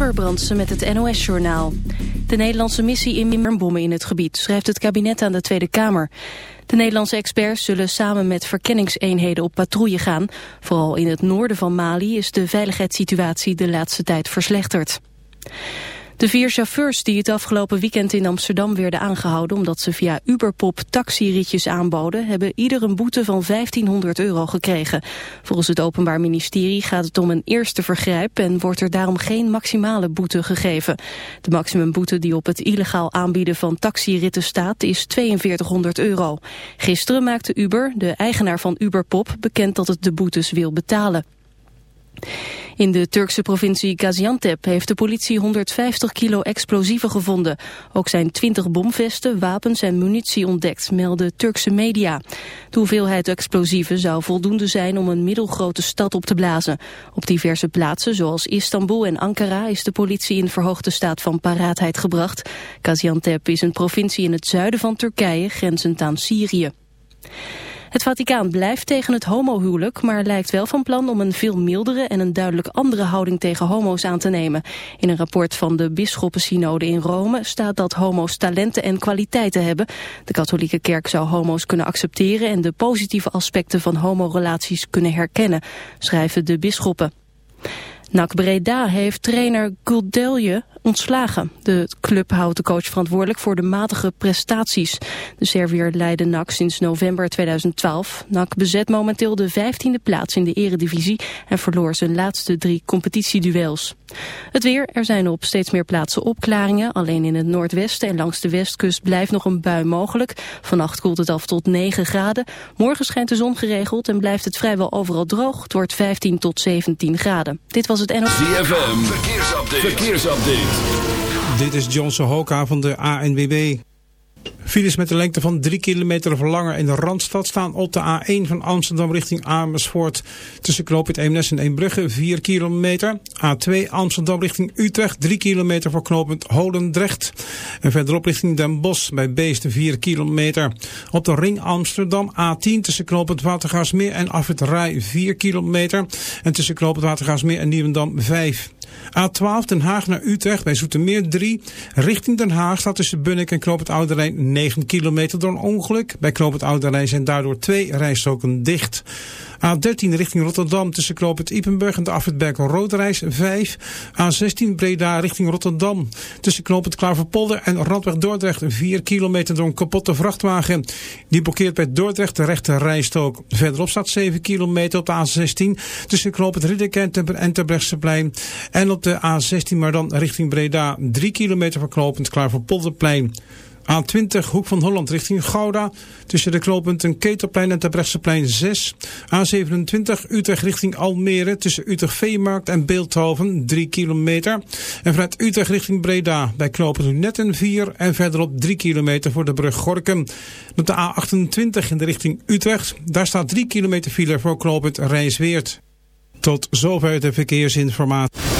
Amber Brandsen met het NOS-journaal. De Nederlandse missie in bommen in het gebied, schrijft het kabinet aan de Tweede Kamer. De Nederlandse experts zullen samen met verkenningseenheden op patrouille gaan. Vooral in het noorden van Mali is de veiligheidssituatie de laatste tijd verslechterd. De vier chauffeurs die het afgelopen weekend in Amsterdam werden aangehouden... omdat ze via Uberpop taxiritjes aanboden... hebben ieder een boete van 1500 euro gekregen. Volgens het Openbaar Ministerie gaat het om een eerste vergrijp... en wordt er daarom geen maximale boete gegeven. De maximumboete die op het illegaal aanbieden van taxiritten staat... is 4200 euro. Gisteren maakte Uber, de eigenaar van Uberpop... bekend dat het de boetes wil betalen. In de Turkse provincie Gaziantep heeft de politie 150 kilo explosieven gevonden. Ook zijn 20 bomvesten, wapens en munitie ontdekt, melden Turkse media. De hoeveelheid explosieven zou voldoende zijn om een middelgrote stad op te blazen. Op diverse plaatsen, zoals Istanbul en Ankara, is de politie in verhoogde staat van paraatheid gebracht. Gaziantep is een provincie in het zuiden van Turkije, grenzend aan Syrië. Het Vaticaan blijft tegen het homohuwelijk, maar lijkt wel van plan om een veel mildere en een duidelijk andere houding tegen homo's aan te nemen. In een rapport van de bisschoppensynode in Rome staat dat homo's talenten en kwaliteiten hebben. De katholieke kerk zou homo's kunnen accepteren en de positieve aspecten van homorelaties kunnen herkennen, schrijven de bisschoppen. NAC Breda heeft trainer Guldelje ontslagen. De club houdt de coach verantwoordelijk voor de matige prestaties. De Serviër leidde NAC sinds november 2012. NAC bezet momenteel de 15e plaats in de eredivisie en verloor zijn laatste drie competitieduels. Het weer, er zijn op steeds meer plaatsen opklaringen. Alleen in het noordwesten en langs de westkust blijft nog een bui mogelijk. Vannacht koelt het af tot 9 graden. Morgen schijnt de zon geregeld en blijft het vrijwel overal droog. Het wordt 15 tot 17 graden. Dit was het NOS. ZFM, verkeersupdate. verkeersupdate. Dit is John Sohoka van de ANWB. Files met een lengte van 3 kilometer of langer in de Randstad staan op de A1 van Amsterdam richting Amersfoort. Tussen knooppunt Eemnes en Eembrugge 4 kilometer. A2 Amsterdam richting Utrecht 3 kilometer voor knooppunt Holendrecht. En verderop richting Den Bosch bij Beesten 4 kilometer. Op de ring Amsterdam A10 tussen knooppunt Watergaasmeer en Afrit Rij 4 kilometer. En tussen knooppunt Watergaasmeer en Nieuwendam 5 A12 Den Haag naar Utrecht bij Zoetermeer 3. Richting Den Haag staat tussen Bunnik en Knoop het Oude Rijn 9 kilometer door een ongeluk. Bij Knoop het Oude Rijn zijn daardoor twee rijstroken dicht. A13 richting Rotterdam tussen Knoop het Ipenburg en de Afritberg Roodreis 5. A16 Breda richting Rotterdam tussen Knoop het Klaverpolder en Randweg Dordrecht 4 kilometer door een kapotte vrachtwagen. Die blokkeert bij Dordrecht de rechte rijstrook. Verderop staat 7 kilometer op de A16 tussen Knoop het en Terbrechtseplein. En op de A16 maar dan richting Breda 3 kilometer verknopend klaar voor Polderplein. A20 Hoek van Holland richting Gouda. Tussen de knooppunten Ketelplein en Terbrechtseplein 6. A27 Utrecht richting Almere. Tussen Utrecht Veemarkt en Beeldhoven 3 kilometer. En vanuit Utrecht richting Breda. Bij knooppunt Lunetten 4. En verderop 3 kilometer voor de brug Gorkum. Op de A28 in de richting Utrecht. Daar staat 3 kilometer file voor knooppunt Rijnsweert. Tot zover de verkeersinformatie.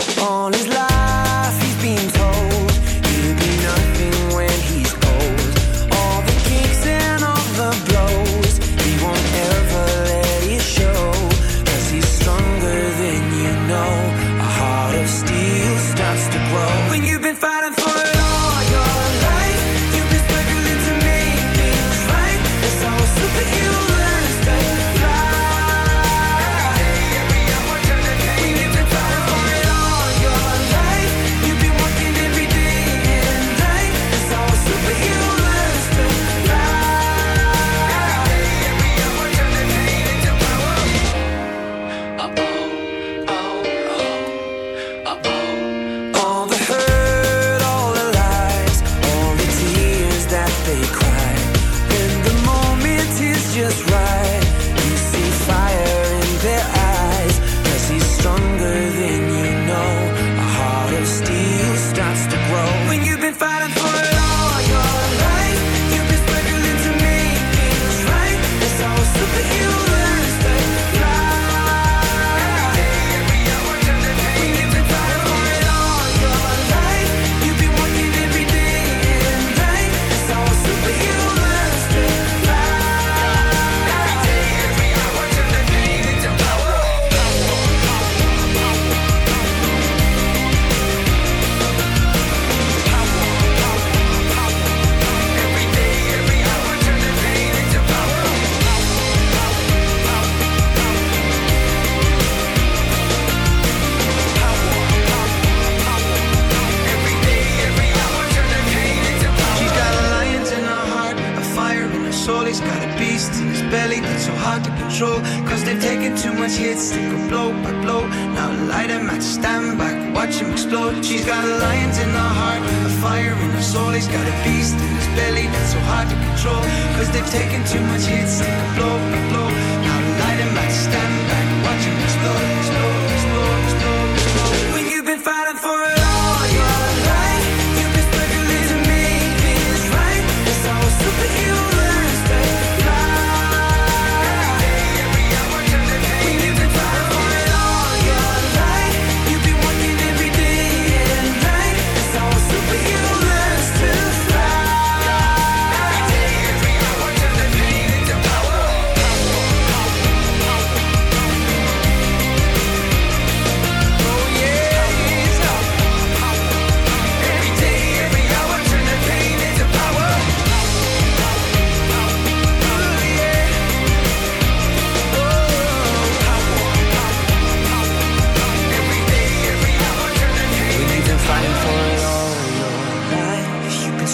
hard to control Cause they've taken too much hits, they go blow by blow. Now light them at stand back, watch them explode. She's got a lions in her heart, a fire in her soul. He's got a beast in his belly that's so hard to control Cause they've taken too much hits, they go blow by blow.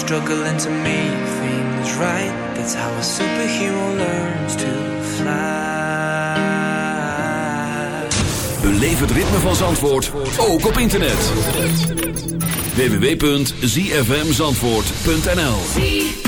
struggling to make things right. That's how a superhero learns to fly. Beleef het ritme van Zandvoort ook op internet. www.zfmzandvoort.nl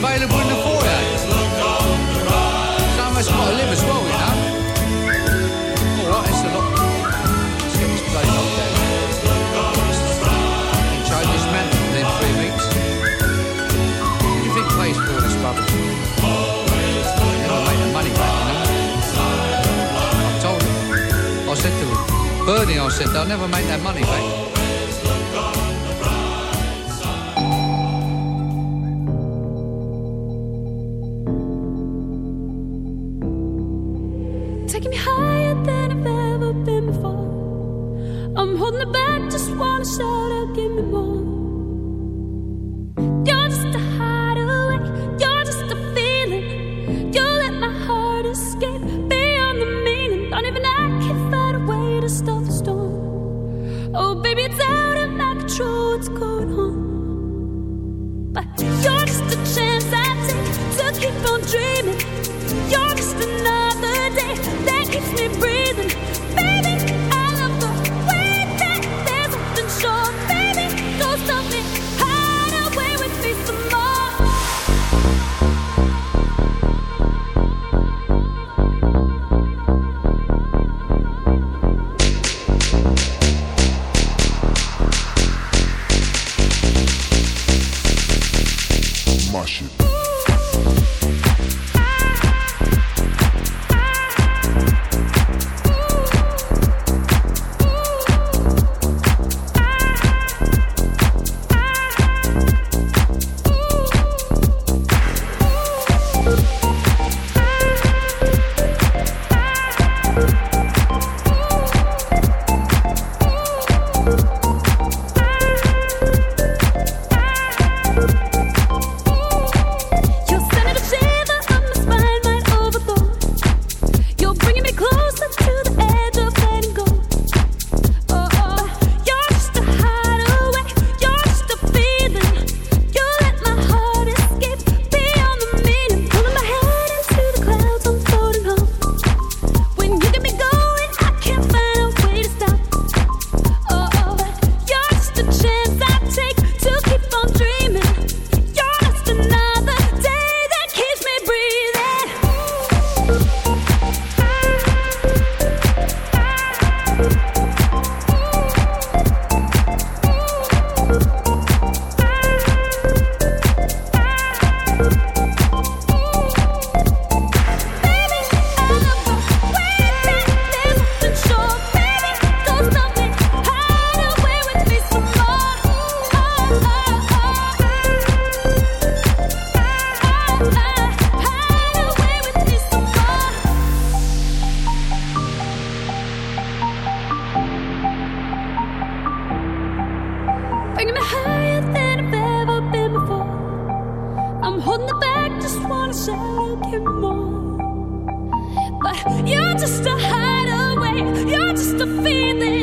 Available in the foyer. Of us got to live as well, you know. All right, it's a lot. Let's get this bloody locked down. And try this man within three weeks. What do you think pays for all this rubbish? Never make the money back, you know. I told him. I said to him, Bernie, I said, they'll never make that money back. My shit. the feeling.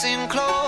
pressing close.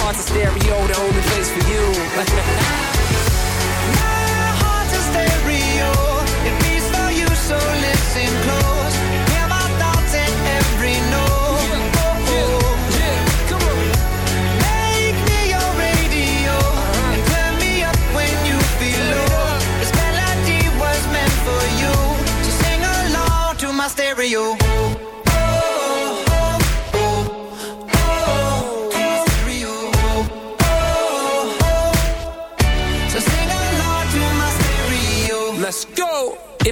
heart's a stereo, the only place for you. My heart's a stereo. It beats for you, so listen close. Hear my thoughts in every note. Make me your radio uh-huh. and turn me up when you feel low. This melody was meant for you, so sing along to my stereo.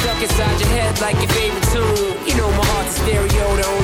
Stuck inside your head like your favorite tune. You know my heart's stereo, the only